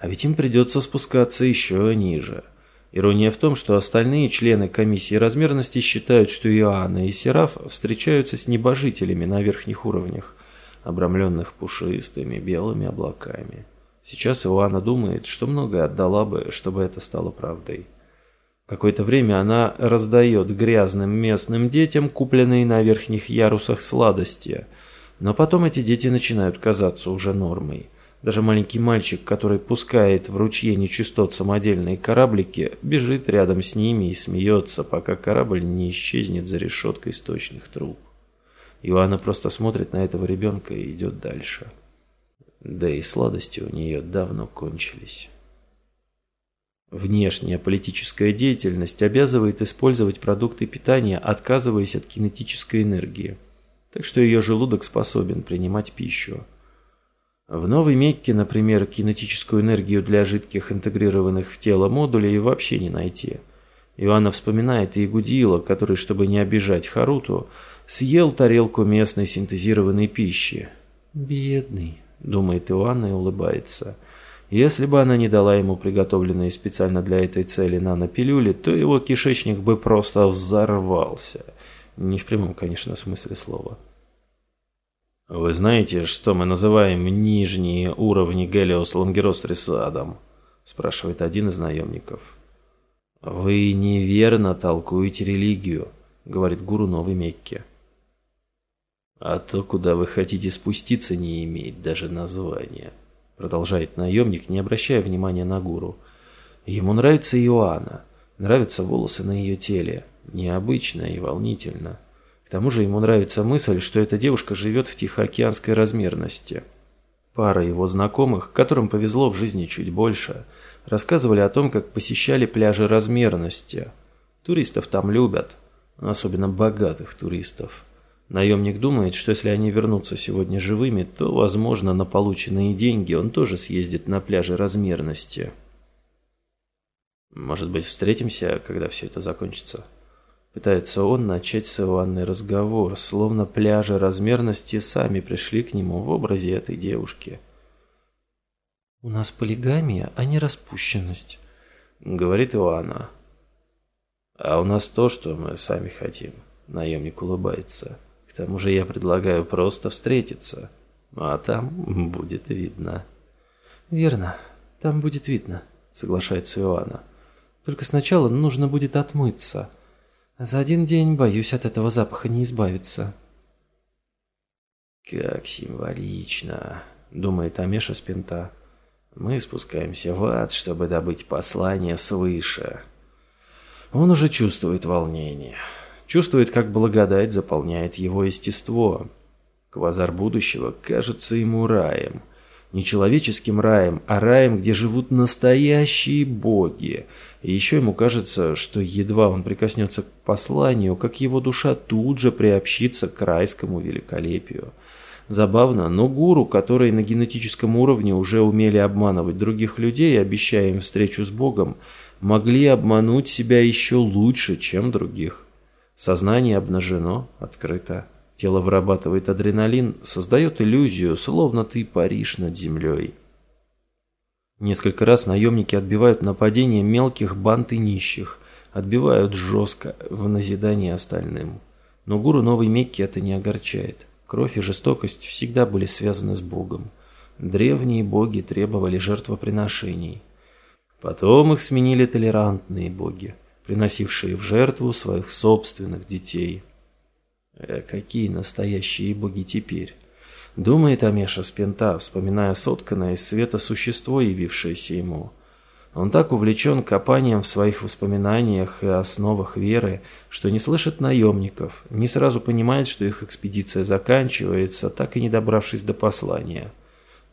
а ведь им придется спускаться еще ниже. Ирония в том, что остальные члены комиссии размерности считают, что Иоанна и Сераф встречаются с небожителями на верхних уровнях, обрамленных пушистыми белыми облаками. Сейчас Иоанна думает, что многое отдала бы, чтобы это стало правдой. Какое-то время она раздает грязным местным детям купленные на верхних ярусах сладости, но потом эти дети начинают казаться уже нормой – даже маленький мальчик, который пускает в ручье нечистот самодельные кораблики, бежит рядом с ними и смеется, пока корабль не исчезнет за решеткой сточных труб. Иоанна просто смотрит на этого ребенка и идет дальше. Да и сладости у нее давно кончились. Внешняя политическая деятельность обязывает использовать продукты питания, отказываясь от кинетической энергии. Так что ее желудок способен принимать пищу. В Новой Мекке, например, кинетическую энергию для жидких интегрированных в тело модулей вообще не найти. Иоанна вспоминает и Игудила, который, чтобы не обижать Харуту, съел тарелку местной синтезированной пищи. «Бедный», — думает Иоанна и улыбается. Если бы она не дала ему приготовленные специально для этой цели нанопилюли, то его кишечник бы просто взорвался. Не в прямом, конечно, смысле слова. «Вы знаете, что мы называем нижние уровни Гелиос Лонгерострисадом?» – спрашивает один из наемников. «Вы неверно толкуете религию», – говорит гуру Новой Мекки. «А то, куда вы хотите спуститься, не имеет даже названия», – продолжает наемник, не обращая внимания на гуру. Ему нравится Иоанна, нравятся волосы на ее теле, необычно и волнительно. К тому же ему нравится мысль, что эта девушка живет в тихоокеанской размерности. Пара его знакомых, которым повезло в жизни чуть больше, рассказывали о том, как посещали пляжи размерности. Туристов там любят, особенно богатых туристов. Наемник думает, что если они вернутся сегодня живыми, то, возможно, на полученные деньги он тоже съездит на пляже размерности. Может быть, встретимся, когда все это закончится? Пытается он начать с Иванной разговор, словно пляжи размерности сами пришли к нему в образе этой девушки. «У нас полигамия, а не распущенность», — говорит Иоанна. «А у нас то, что мы сами хотим», — наемник улыбается. К тому же я предлагаю просто встретиться. А там будет видно. Верно, там будет видно, соглашается Иоанна. Только сначала нужно будет отмыться. За один день, боюсь, от этого запаха не избавиться. Как символично, думает Амеша Спинта. Мы спускаемся в ад, чтобы добыть послание свыше. Он уже чувствует волнение. Чувствует, как благодать заполняет его естество. Квазар будущего кажется ему раем. Не человеческим раем, а раем, где живут настоящие боги. И еще ему кажется, что едва он прикоснется к посланию, как его душа тут же приобщится к райскому великолепию. Забавно, но гуру, которые на генетическом уровне уже умели обманывать других людей, обещая им встречу с Богом, могли обмануть себя еще лучше, чем других. Сознание обнажено, открыто. Тело вырабатывает адреналин, создает иллюзию, словно ты паришь над землей. Несколько раз наемники отбивают нападение мелких банд и нищих, отбивают жестко, в назидание остальным. Но гуру Новой Мекки это не огорчает. Кровь и жестокость всегда были связаны с Богом. Древние боги требовали жертвоприношений. Потом их сменили толерантные боги приносившие в жертву своих собственных детей. Э, какие настоящие боги теперь? Думает Амеша Спента, вспоминая сотканное из света существо, явившееся ему. Он так увлечен копанием в своих воспоминаниях и основах веры, что не слышит наемников, не сразу понимает, что их экспедиция заканчивается, так и не добравшись до послания.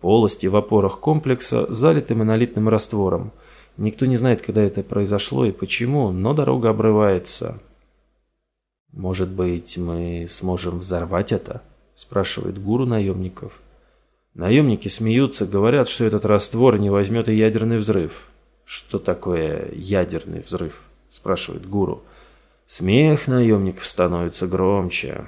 Полости в опорах комплекса залиты монолитным раствором – Никто не знает, когда это произошло и почему, но дорога обрывается. «Может быть, мы сможем взорвать это?» – спрашивает гуру наемников. Наемники смеются, говорят, что этот раствор не возьмет и ядерный взрыв. «Что такое ядерный взрыв?» – спрашивает гуру. Смех наемников становится громче.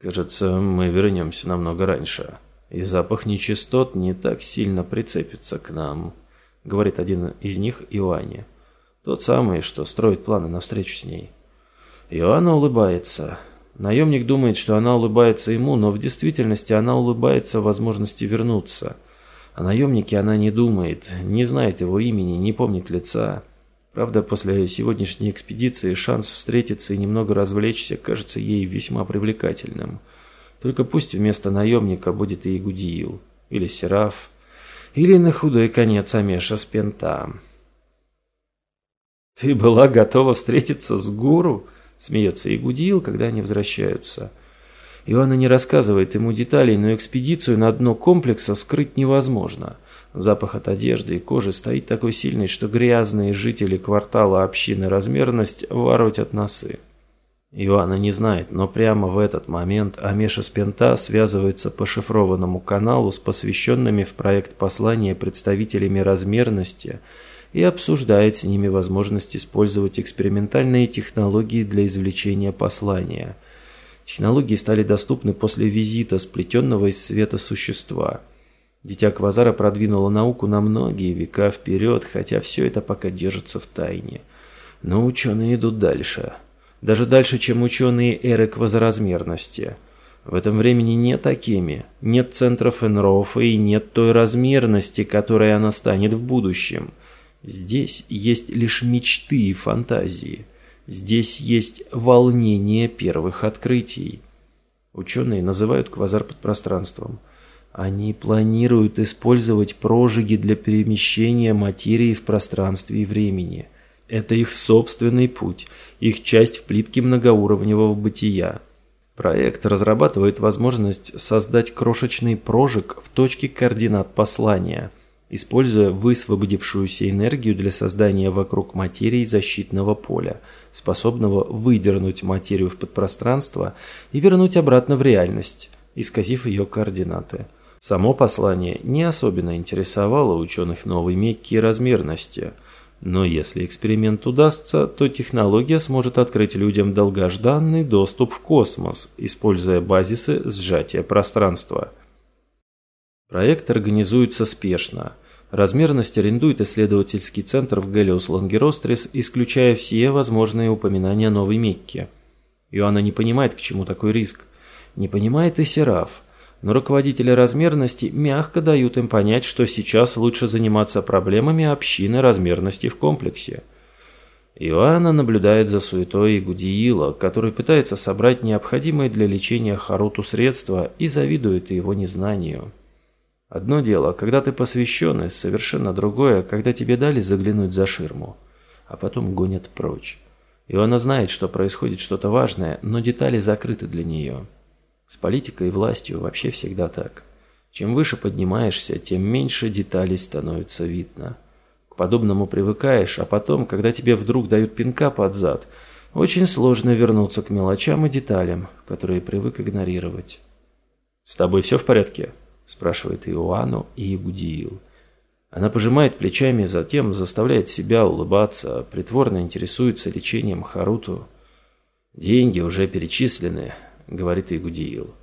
Кажется, мы вернемся намного раньше, и запах нечистот не так сильно прицепится к нам говорит один из них Иоанне. Тот самый, что строит планы на встречу с ней. Иоанна улыбается. Наемник думает, что она улыбается ему, но в действительности она улыбается возможности вернуться. О наемнике она не думает, не знает его имени, не помнит лица. Правда, после сегодняшней экспедиции шанс встретиться и немного развлечься кажется ей весьма привлекательным. Только пусть вместо наемника будет и Игудиил, или Сераф, или на худой конец Амеша Спента. «Ты была готова встретиться с гуру?» – смеется Игудиил, когда они возвращаются. Иоанна не рассказывает ему деталей, но экспедицию на дно комплекса скрыть невозможно. Запах от одежды и кожи стоит такой сильный, что грязные жители квартала общины размерность воротят носы. Иоанна не знает, но прямо в этот момент Амеша Спента связывается по шифрованному каналу с посвященными в проект послания представителями размерности и обсуждает с ними возможность использовать экспериментальные технологии для извлечения послания. Технологии стали доступны после визита сплетенного из света существа. Дитя Квазара продвинуло науку на многие века вперед, хотя все это пока держится в тайне. Но ученые идут дальше – даже дальше, чем ученые эры квазоразмерности. В этом времени нет Акеми, нет центров Энрофа и нет той размерности, которой она станет в будущем. Здесь есть лишь мечты и фантазии. Здесь есть волнение первых открытий. Ученые называют квазар подпространством. Они планируют использовать прожиги для перемещения материи в пространстве и времени. Это их собственный путь, их часть в плитке многоуровневого бытия. Проект разрабатывает возможность создать крошечный прожиг в точке координат послания, используя высвободившуюся энергию для создания вокруг материи защитного поля, способного выдернуть материю в подпространство и вернуть обратно в реальность, исказив ее координаты. Само послание не особенно интересовало ученых новой Мекки и размерности, но если эксперимент удастся, то технология сможет открыть людям долгожданный доступ в космос, используя базисы сжатия пространства. Проект организуется спешно. Размерность арендует исследовательский центр в Гелиос Лангерострис, исключая все возможные упоминания новой Мекки. Иоанна не понимает, к чему такой риск. Не понимает и Сераф но руководители размерности мягко дают им понять, что сейчас лучше заниматься проблемами общины размерности в комплексе. Иоанна наблюдает за суетой Гудиила, который пытается собрать необходимые для лечения Харуту средства и завидует его незнанию. Одно дело, когда ты посвященный, совершенно другое, когда тебе дали заглянуть за ширму, а потом гонят прочь. Иоанна знает, что происходит что-то важное, но детали закрыты для нее. С политикой и властью вообще всегда так. Чем выше поднимаешься, тем меньше деталей становится видно. К подобному привыкаешь, а потом, когда тебе вдруг дают пинка под зад, очень сложно вернуться к мелочам и деталям, которые привык игнорировать. «С тобой все в порядке?» – спрашивает Иоанну и Игудиил. Она пожимает плечами, затем заставляет себя улыбаться, притворно интересуется лечением Харуту. «Деньги уже перечислены, — говорит Игудиил.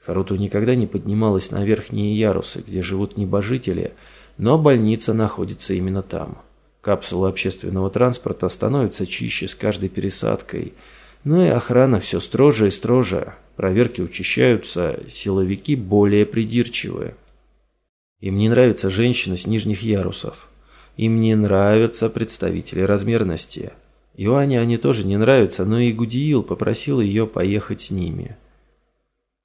Харуту никогда не поднималась на верхние ярусы, где живут небожители, но больница находится именно там. Капсула общественного транспорта становится чище с каждой пересадкой, но и охрана все строже и строже, проверки учащаются, силовики более придирчивые. Им не нравятся женщины с нижних ярусов. Им не нравятся представители размерности – Иоанне они тоже не нравятся, но и Гудиил попросил ее поехать с ними.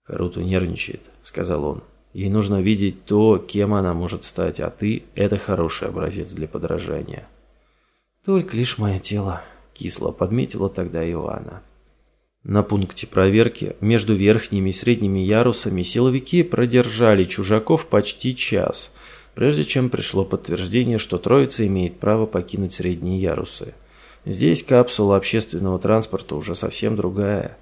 «Харуту нервничает», — сказал он. «Ей нужно видеть то, кем она может стать, а ты — это хороший образец для подражания». «Только лишь мое тело», — кисло подметила тогда Иоанна. На пункте проверки между верхними и средними ярусами силовики продержали чужаков почти час, прежде чем пришло подтверждение, что троица имеет право покинуть средние ярусы. Здесь капсула общественного транспорта уже совсем другая.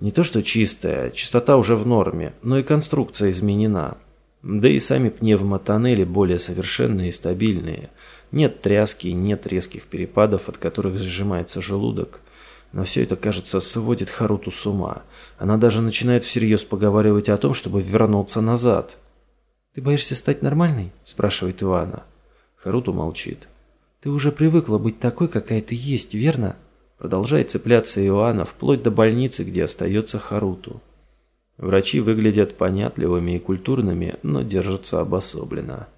Не то что чистая, чистота уже в норме, но и конструкция изменена. Да и сами пневмотоннели более совершенные и стабильные. Нет тряски, нет резких перепадов, от которых сжимается желудок. Но все это, кажется, сводит Харуту с ума. Она даже начинает всерьез поговаривать о том, чтобы вернуться назад. «Ты боишься стать нормальной?» – спрашивает Иоанна. Харуту молчит. Ты уже привыкла быть такой, какая ты есть, верно? Продолжает цепляться Иоанна вплоть до больницы, где остается Харуту. Врачи выглядят понятливыми и культурными, но держатся обособленно.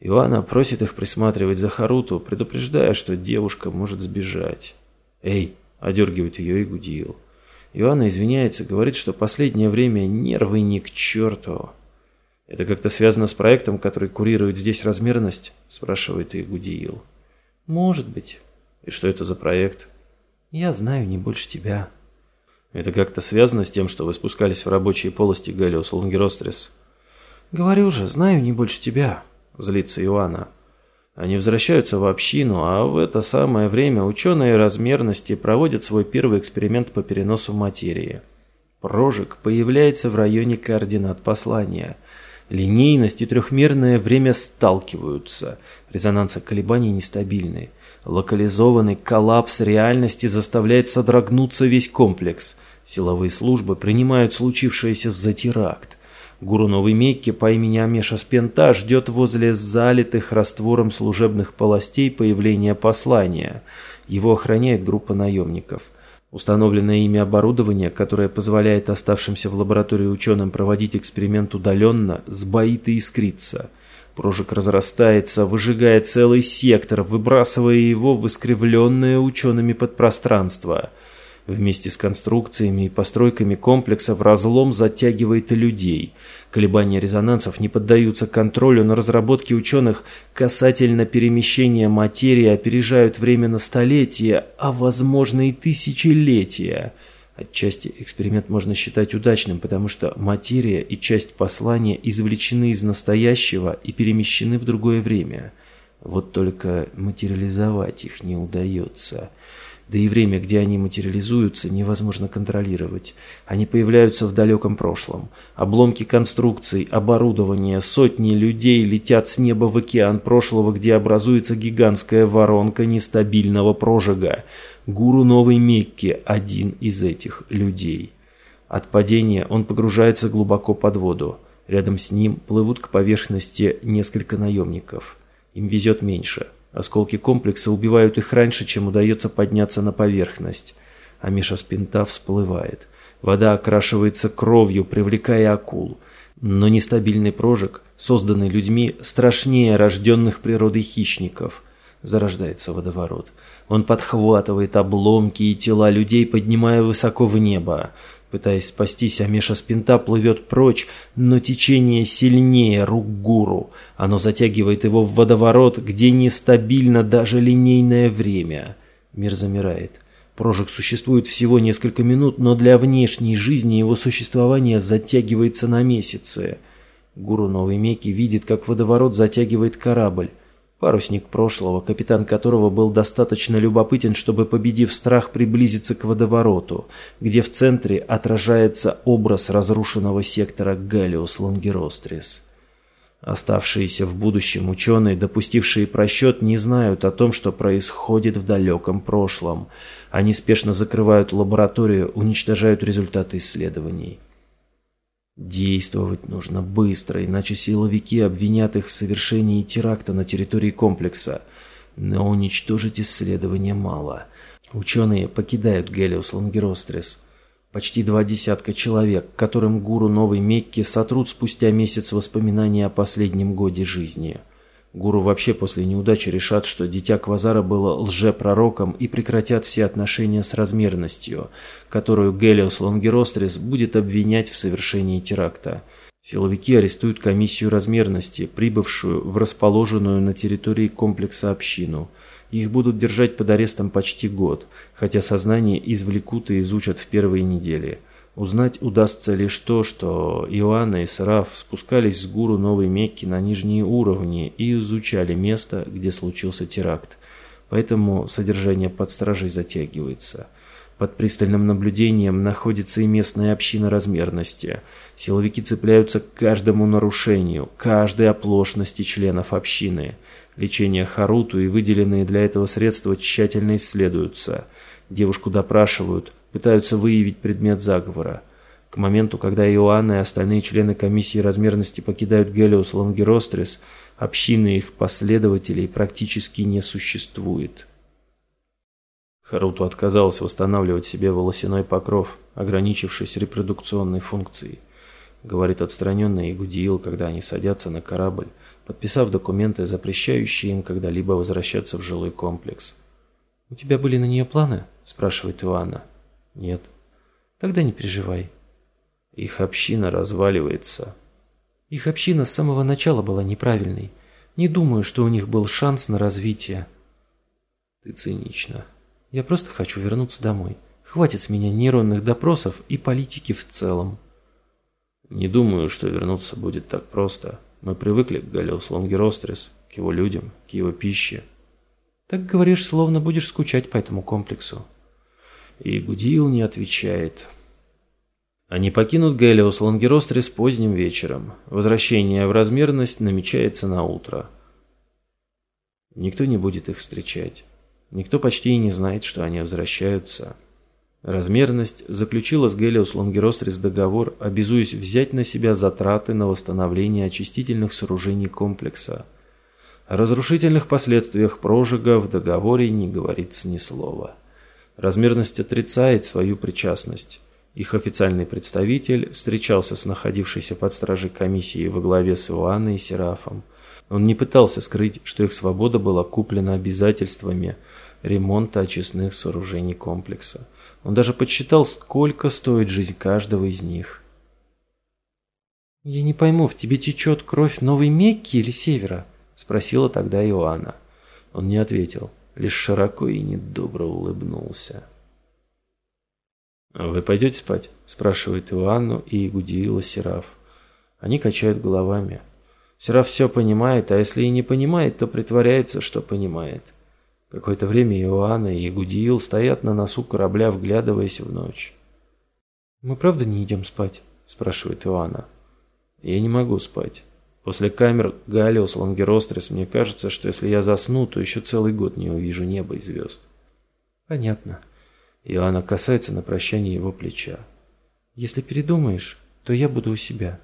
Иоанна просит их присматривать за Харуту, предупреждая, что девушка может сбежать. «Эй!» – одергивает ее Игудиил. Иоанна извиняется, говорит, что последнее время нервы ни к черту. «Это как-то связано с проектом, который курирует здесь размерность?» – спрашивает Игудиил. «Может быть». «И что это за проект?» «Я знаю не больше тебя». «Это как-то связано с тем, что вы спускались в рабочие полости Галиус Лонгерострис?» «Говорю же, знаю не больше тебя», – злится Иоанна. Они возвращаются в общину, а в это самое время ученые размерности проводят свой первый эксперимент по переносу материи. Прожиг появляется в районе координат послания. Линейность и трехмерное время сталкиваются. Резонансы колебаний нестабильны. Локализованный коллапс реальности заставляет содрогнуться весь комплекс. Силовые службы принимают случившееся за теракт. Гуру Новой Мекки по имени Амеша Спента ждет возле залитых раствором служебных полостей появления послания. Его охраняет группа наемников – Установленное ими оборудование, которое позволяет оставшимся в лаборатории ученым проводить эксперимент удаленно, сбоит и искрится. Прожиг разрастается, выжигая целый сектор, выбрасывая его в искривленное учеными подпространство. Вместе с конструкциями и постройками комплекса в разлом затягивает людей. Колебания резонансов не поддаются контролю, но разработки ученых касательно перемещения материи опережают время на столетия, а возможно и тысячелетия. Отчасти эксперимент можно считать удачным, потому что материя и часть послания извлечены из настоящего и перемещены в другое время. Вот только материализовать их не удается. Да и время, где они материализуются, невозможно контролировать. Они появляются в далеком прошлом. Обломки конструкций, оборудования, сотни людей летят с неба в океан прошлого, где образуется гигантская воронка нестабильного прожига. Гуру Новой Мекки – один из этих людей. От падения он погружается глубоко под воду. Рядом с ним плывут к поверхности несколько наемников. Им везет меньше – Осколки комплекса убивают их раньше, чем удается подняться на поверхность. А Миша спинта всплывает. Вода окрашивается кровью, привлекая акул. Но нестабильный прожиг, созданный людьми, страшнее рожденных природой хищников. Зарождается водоворот. Он подхватывает обломки и тела людей, поднимая высоко в небо. Пытаясь спастись, Амеша Спинта плывет прочь, но течение сильнее рук гуру. Оно затягивает его в водоворот, где нестабильно даже линейное время. Мир замирает. Прожиг существует всего несколько минут, но для внешней жизни его существование затягивается на месяцы. Гуру Новой Меки видит, как водоворот затягивает корабль. Парусник прошлого, капитан которого был достаточно любопытен, чтобы, победив страх, приблизиться к водовороту, где в центре отражается образ разрушенного сектора Галиус Лонгерострис. Оставшиеся в будущем ученые, допустившие просчет, не знают о том, что происходит в далеком прошлом. Они спешно закрывают лабораторию, уничтожают результаты исследований. Действовать нужно быстро, иначе силовики обвинят их в совершении теракта на территории комплекса. Но уничтожить исследование мало. Ученые покидают Гелиос Лангерострес. Почти два десятка человек, которым гуру Новой Мекки сотрут спустя месяц воспоминания о последнем годе жизни – Гуру вообще после неудачи решат, что дитя Квазара было лжепророком и прекратят все отношения с размерностью, которую Гелиос Лонгерострис будет обвинять в совершении теракта. Силовики арестуют комиссию размерности, прибывшую в расположенную на территории комплекса общину. Их будут держать под арестом почти год, хотя сознание извлекут и изучат в первые недели. Узнать удастся лишь то, что Иоанна и Сараф спускались с гуру Новой Мекки на нижние уровни и изучали место, где случился теракт. Поэтому содержание под стражей затягивается. Под пристальным наблюдением находится и местная община размерности. Силовики цепляются к каждому нарушению, каждой оплошности членов общины. Лечение Харуту и выделенные для этого средства тщательно исследуются. Девушку допрашивают, пытаются выявить предмет заговора. К моменту, когда Иоанна и остальные члены комиссии размерности покидают Гелиос Лангерострис, общины их последователей практически не существует. Харуту отказался восстанавливать себе волосяной покров, ограничившись репродукционной функцией. Говорит отстраненный Игудиил, когда они садятся на корабль, подписав документы, запрещающие им когда-либо возвращаться в жилой комплекс. «У тебя были на нее планы?» – спрашивает Иоанна. Нет. Тогда не переживай. Их община разваливается. Их община с самого начала была неправильной. Не думаю, что у них был шанс на развитие. Ты цинична. Я просто хочу вернуться домой. Хватит с меня нейронных допросов и политики в целом. Не думаю, что вернуться будет так просто. Мы привыкли к Галиус Лонгерострис, к его людям, к его пище. Так говоришь, словно будешь скучать по этому комплексу и Гудил не отвечает. Они покинут Гелиос Лангерострис поздним вечером. Возвращение в размерность намечается на утро. Никто не будет их встречать. Никто почти и не знает, что они возвращаются. Размерность заключила с Гелиос Лангерострис договор, обязуясь взять на себя затраты на восстановление очистительных сооружений комплекса. О разрушительных последствиях прожига в договоре не говорится ни слова. Размерность отрицает свою причастность. Их официальный представитель встречался с находившейся под стражей комиссией во главе с Иоанной и Серафом. Он не пытался скрыть, что их свобода была куплена обязательствами ремонта очистных сооружений комплекса. Он даже подсчитал, сколько стоит жизнь каждого из них. «Я не пойму, в тебе течет кровь Новой Мекки или Севера?» – спросила тогда Иоанна. Он не ответил, лишь широко и недобро улыбнулся. «Вы пойдете спать?» – спрашивает Иоанну и Гудиила Сераф. Они качают головами. Сераф все понимает, а если и не понимает, то притворяется, что понимает. Какое-то время Иоанна и Гудиил стоят на носу корабля, вглядываясь в ночь. «Мы правда не идем спать?» – спрашивает Иоанна. «Я не могу спать. После камер Галиус Лангерострис мне кажется, что если я засну, то еще целый год не увижу неба и звезд». «Понятно». Иоанна касается на прощание его плеча. «Если передумаешь, то я буду у себя».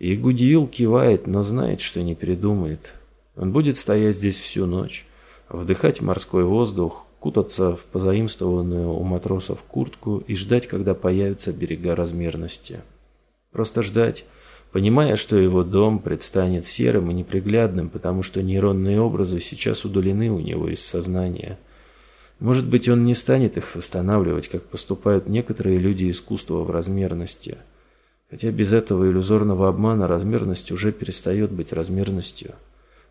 И Гудиил кивает, но знает, что не передумает. Он будет стоять здесь всю ночь вдыхать морской воздух, кутаться в позаимствованную у матросов куртку и ждать, когда появятся берега размерности. Просто ждать, понимая, что его дом предстанет серым и неприглядным, потому что нейронные образы сейчас удалены у него из сознания. Может быть, он не станет их восстанавливать, как поступают некоторые люди искусства в размерности. Хотя без этого иллюзорного обмана размерность уже перестает быть размерностью.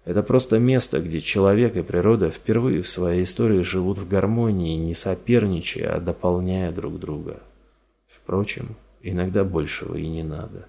Это просто место, где человек и природа впервые в своей истории живут в гармонии, не соперничая, а дополняя друг друга. Впрочем, иногда большего и не надо.